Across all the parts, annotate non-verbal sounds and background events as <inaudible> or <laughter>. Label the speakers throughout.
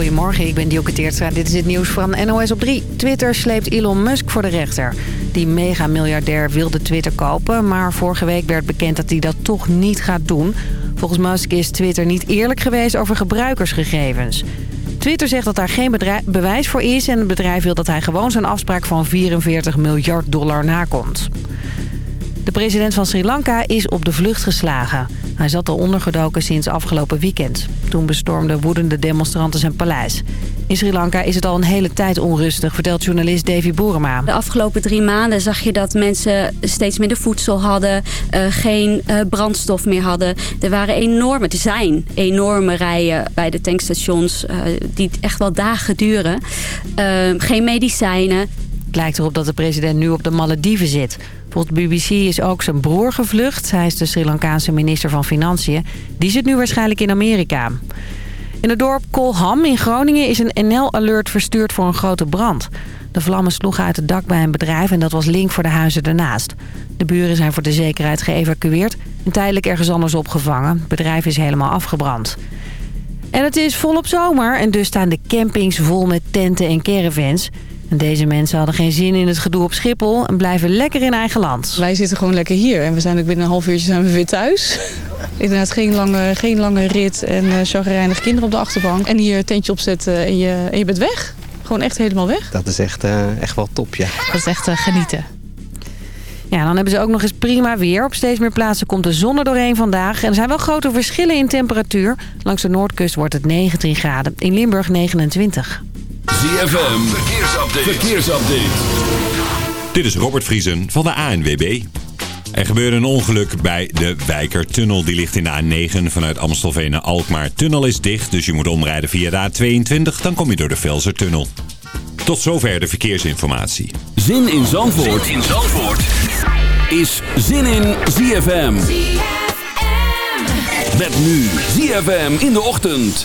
Speaker 1: Goedemorgen, ik ben Dioke Teertstra. Dit is het nieuws van NOS op 3. Twitter sleept Elon Musk voor de rechter. Die mega-miljardair wilde Twitter kopen... maar vorige week werd bekend dat hij dat toch niet gaat doen. Volgens Musk is Twitter niet eerlijk geweest over gebruikersgegevens. Twitter zegt dat daar geen bewijs voor is... en het bedrijf wil dat hij gewoon zijn afspraak van 44 miljard dollar nakomt. De president van Sri Lanka is op de vlucht geslagen. Hij zat al ondergedoken sinds afgelopen weekend. Toen bestormden woedende demonstranten zijn paleis. In Sri Lanka is het al een hele tijd onrustig, vertelt journalist Davy Boerema.
Speaker 2: De afgelopen drie maanden zag je dat mensen steeds minder voedsel hadden, uh, geen uh, brandstof meer hadden. Er waren enorme, er zijn enorme rijen bij de tankstations uh, die echt wel dagen duren. geen medicijnen.
Speaker 1: Het lijkt erop dat de president nu op de Malediven zit. Volgens BBC is ook zijn broer gevlucht. Hij is de Sri Lankaanse minister van Financiën. Die zit nu waarschijnlijk in Amerika. In het dorp Kolham in Groningen is een NL-alert verstuurd voor een grote brand. De vlammen sloegen uit het dak bij een bedrijf en dat was link voor de huizen ernaast. De buren zijn voor de zekerheid geëvacueerd en tijdelijk ergens anders opgevangen. Het bedrijf is helemaal afgebrand. En het is volop zomer en dus staan de campings vol met tenten en caravans... En deze mensen hadden geen zin in het gedoe op Schiphol en blijven lekker in eigen land.
Speaker 3: Wij zitten gewoon lekker hier en we zijn ook binnen een half uurtje zijn we weer thuis. <laughs> Inderdaad geen lange, geen lange rit en uh, chagrijnige kinderen op de achterbank. En hier tentje opzetten en je, en je bent weg. Gewoon echt helemaal weg.
Speaker 4: Dat is echt, uh, echt wel top, ja.
Speaker 1: Dat is echt uh, genieten. Ja, dan hebben ze ook nog eens prima weer. Op steeds meer plaatsen komt de zon er doorheen vandaag. En er zijn wel grote verschillen in temperatuur. Langs de noordkust wordt het 19 graden. In Limburg 29.
Speaker 5: ZFM, verkeersupdate. verkeersupdate. Dit is Robert Vriesen van de ANWB. Er gebeurde een ongeluk bij de Wijkertunnel. Die ligt in de A9 vanuit Amstelveen naar Alkmaar. Tunnel is dicht, dus je moet omrijden via de A22. Dan kom je door de Velsertunnel. Tot zover de verkeersinformatie.
Speaker 6: Zin in Zandvoort, zin in Zandvoort. is Zin in ZFM. ZFM. Met nu ZFM in de ochtend.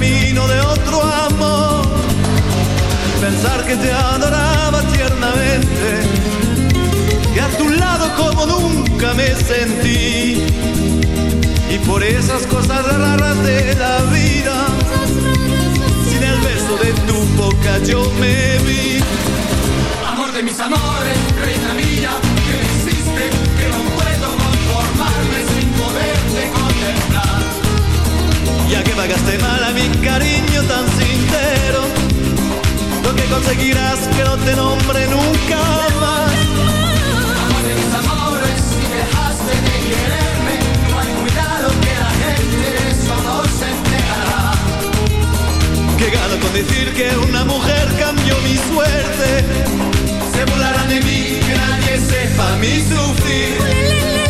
Speaker 7: Camino de otro amor. Pensar que te adoraba tiernamente, que a tu lado como nunca me sentí, y por esas cosas raras de la vida sin el beso de tu boca yo me vi.
Speaker 8: Amor de mis amores, reina mía, que hiciste, que no puedo conformarme sin poderte contemplar.
Speaker 7: Ya que pagaste mal a mi cariño tan sincero, lo que conseguirás que no te nombre nunca más.
Speaker 8: Amor de mis amores, si dejaste de quererme, no hay cuidado que la gente de eso no se enterará.
Speaker 7: Que gano con decir que una mujer cambió mi suerte. Se burlarán de mí, que nadie sepa mi sufrir.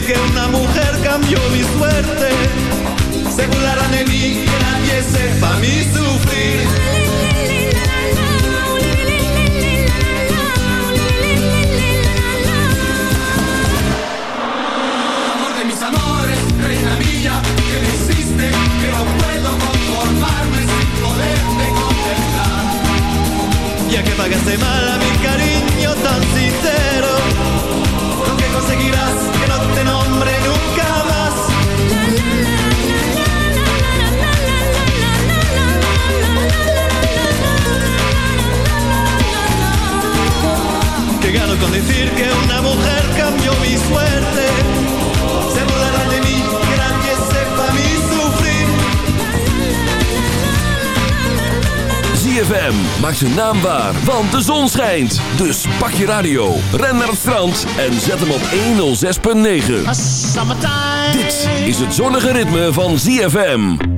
Speaker 7: decir que una mujer cambió mi suerte. Se burlarán de mí, que nadie sepa mi sufrir.
Speaker 8: Amor de mis amores, reina mía, que me hiciste, que no puedo conformarme sin poderte contemplar.
Speaker 7: Ya que pagaste mal a mi cariño tan sincero, lo que conseguirás con decir que una mujer cambió mi suerte. Se burlarán de mí, que nadie sepa mi sufrir.
Speaker 6: ZFM maakt zijn naam waar, want de zon schijnt. Dus pak je radio, ren naar het strand en zet hem op 106.9. Dit is het zonnige ritme van ZFM.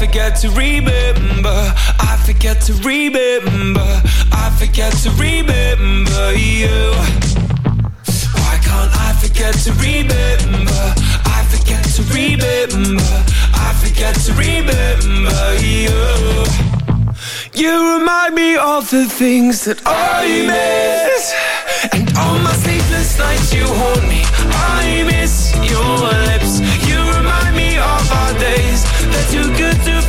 Speaker 9: forget to remember? I forget to remember. I forget to remember you. Why can't I forget to remember? I forget to remember. I forget to remember you. You remind me of the things that I miss. And on my sleepless nights you haunt me. I miss your lips. Too good to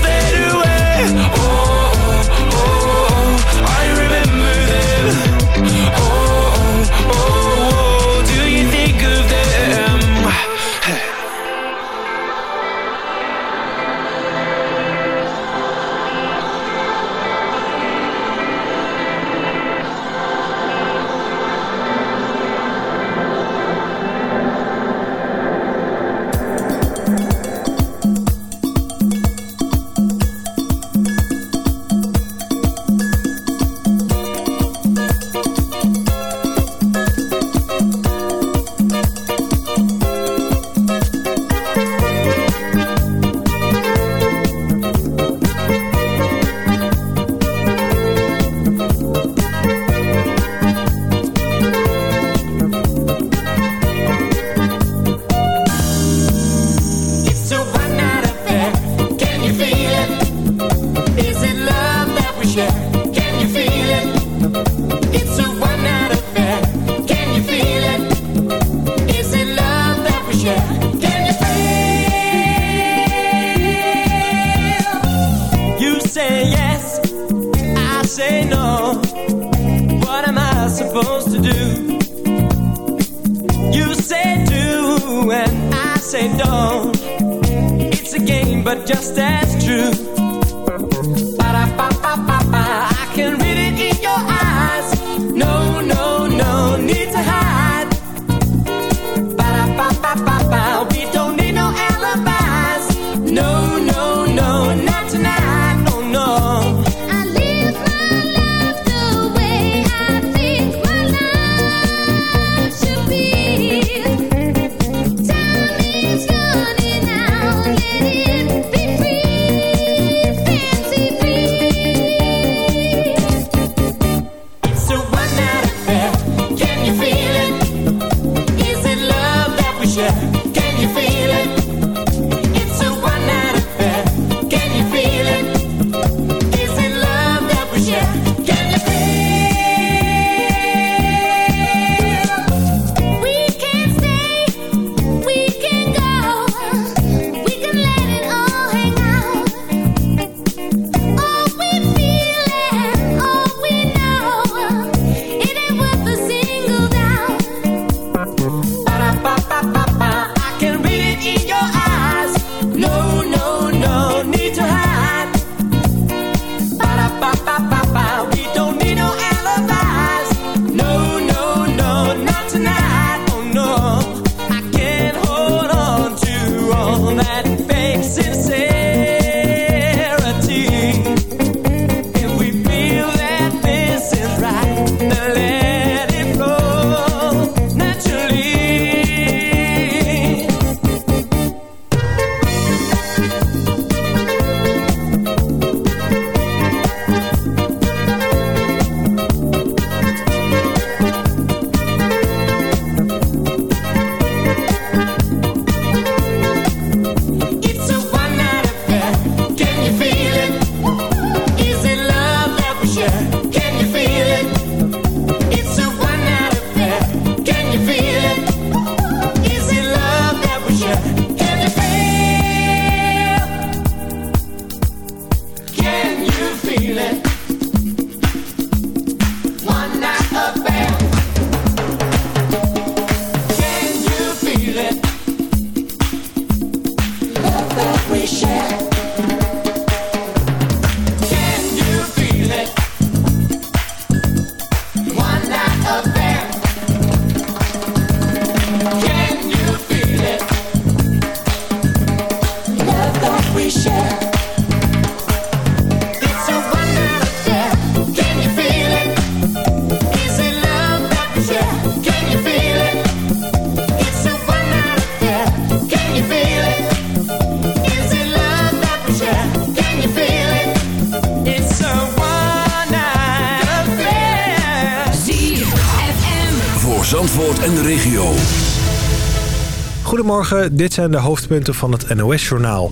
Speaker 10: Dit zijn de hoofdpunten van het NOS-journaal.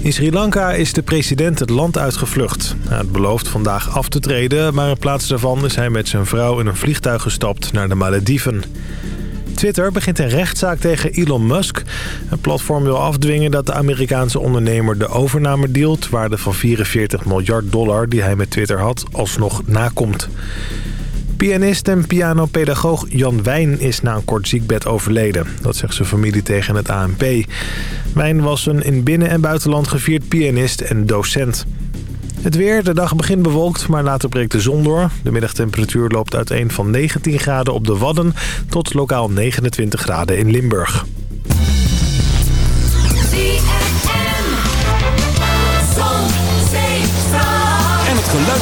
Speaker 10: In Sri Lanka is de president het land uitgevlucht. Hij had beloofd vandaag af te treden, maar in plaats daarvan is hij met zijn vrouw in een vliegtuig gestapt naar de Malediven. Twitter begint een rechtszaak tegen Elon Musk. Het platform wil afdwingen dat de Amerikaanse ondernemer de overname dealt... waarde van 44 miljard dollar die hij met Twitter had, alsnog nakomt. Pianist en pianopedagoog Jan Wijn is na een kort ziekbed overleden. Dat zegt zijn familie tegen het ANP. Wijn was een in binnen- en buitenland gevierd pianist en docent. Het weer, de dag begint bewolkt, maar later breekt de zon door. De middagtemperatuur loopt uiteen van 19 graden op de Wadden... tot lokaal 29 graden in Limburg.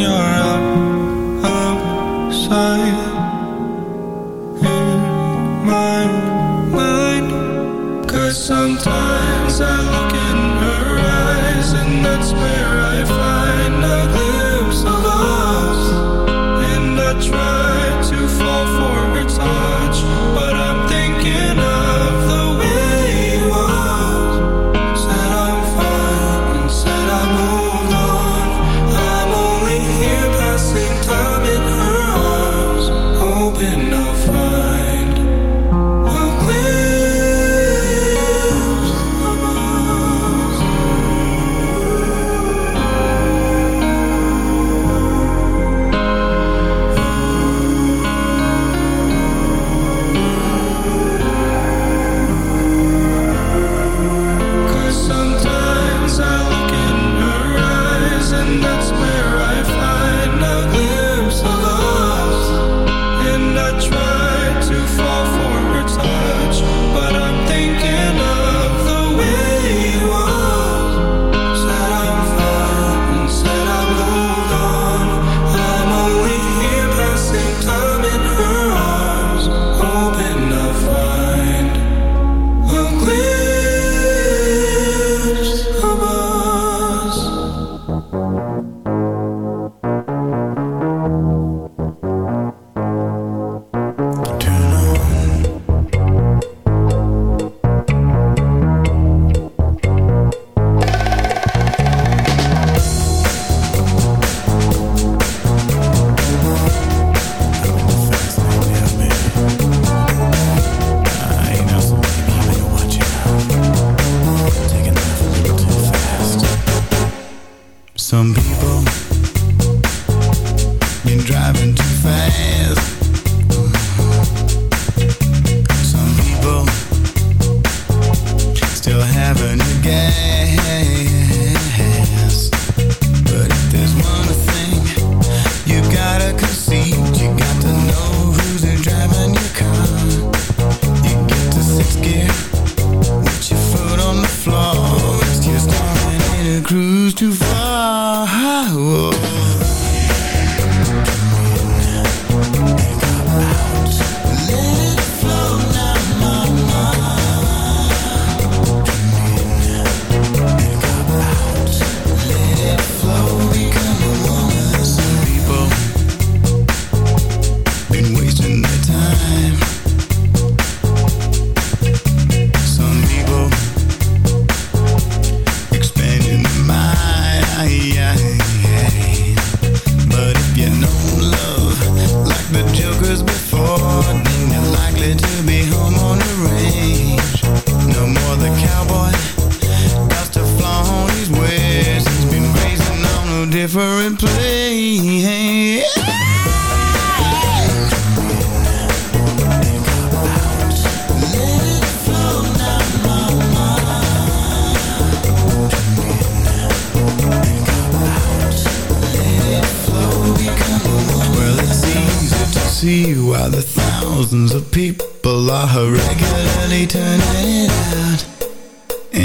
Speaker 11: your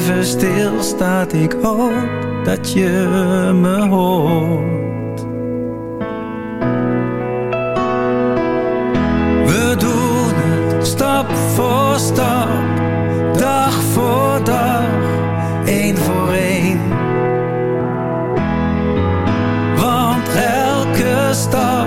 Speaker 12: leven stilstaat, ik hoop dat je me hoort. We doen het stap voor stap, dag voor dag, één voor één. Want elke stap,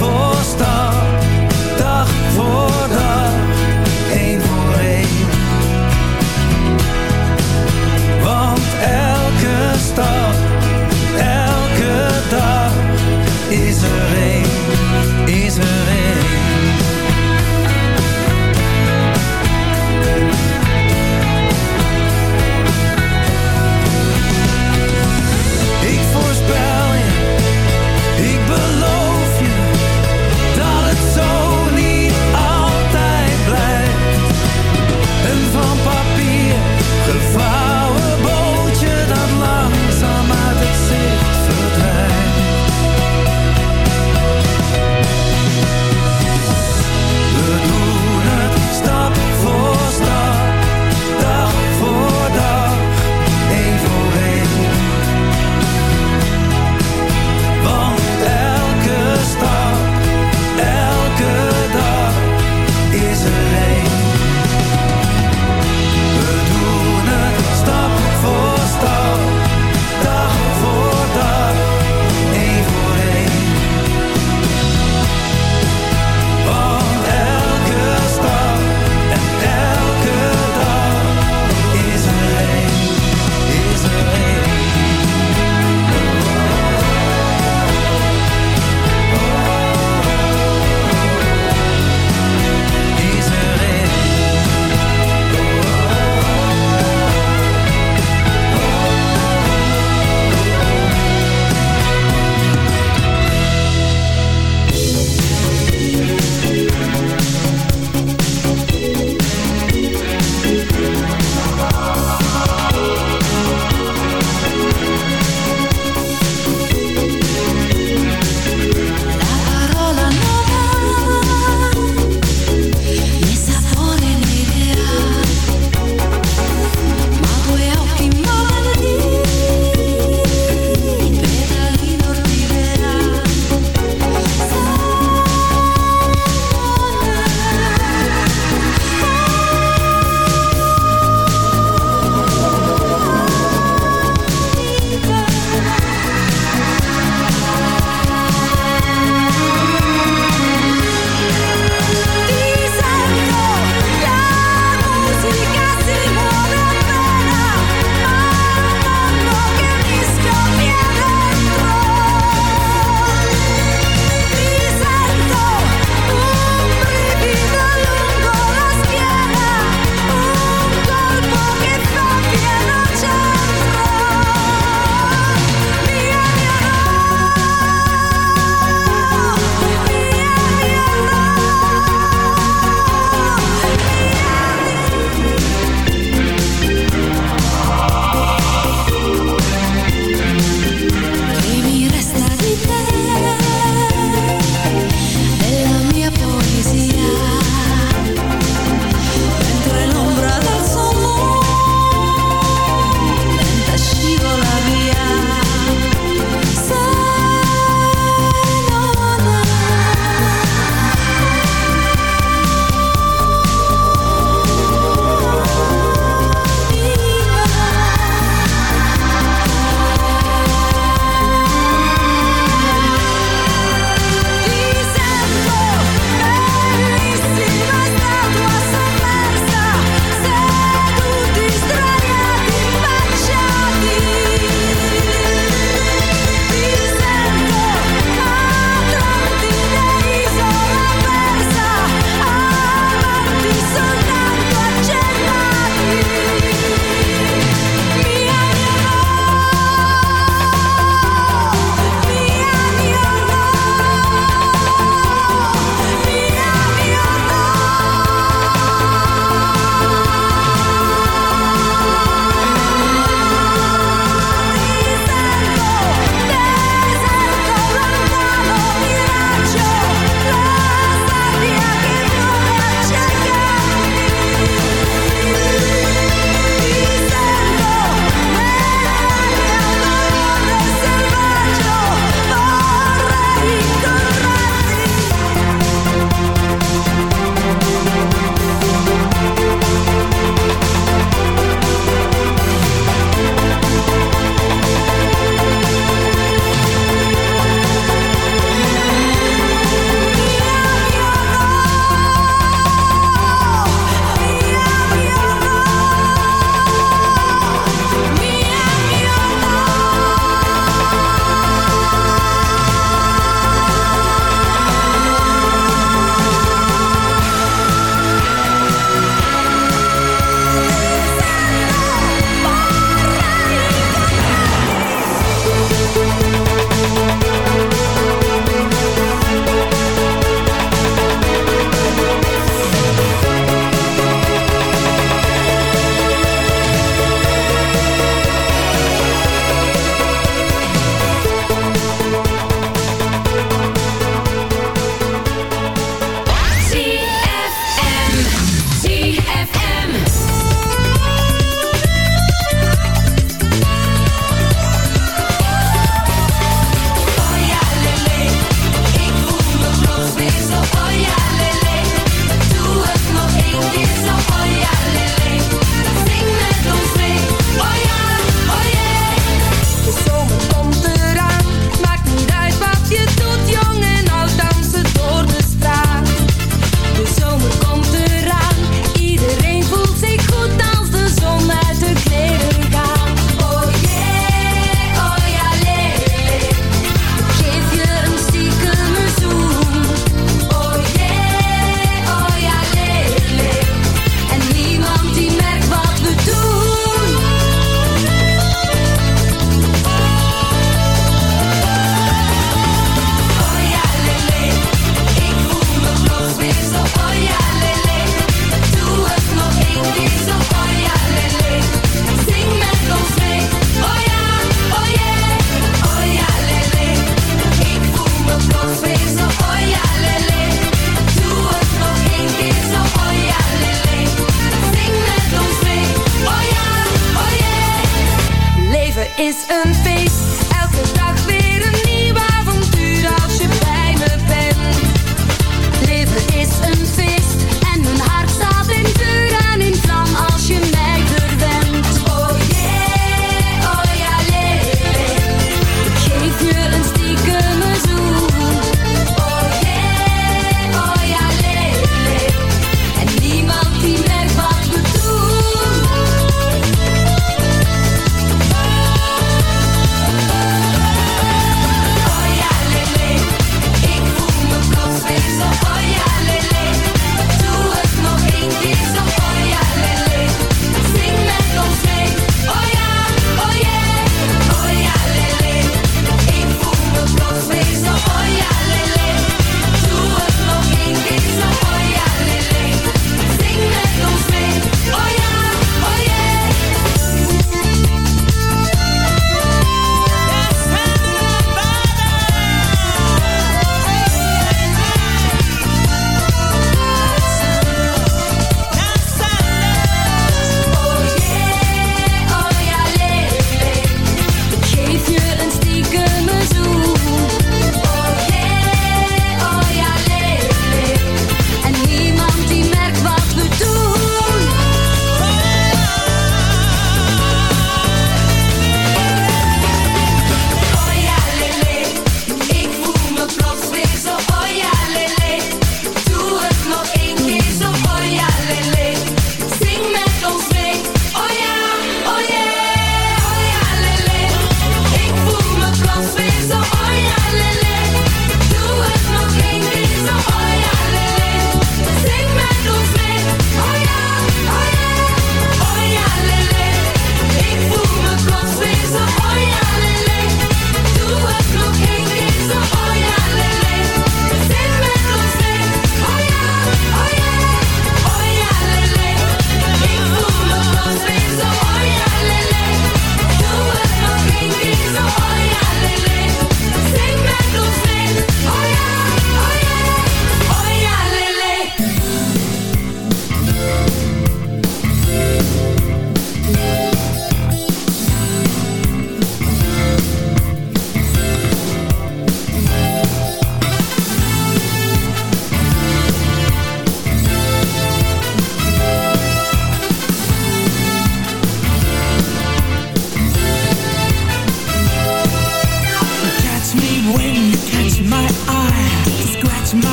Speaker 12: for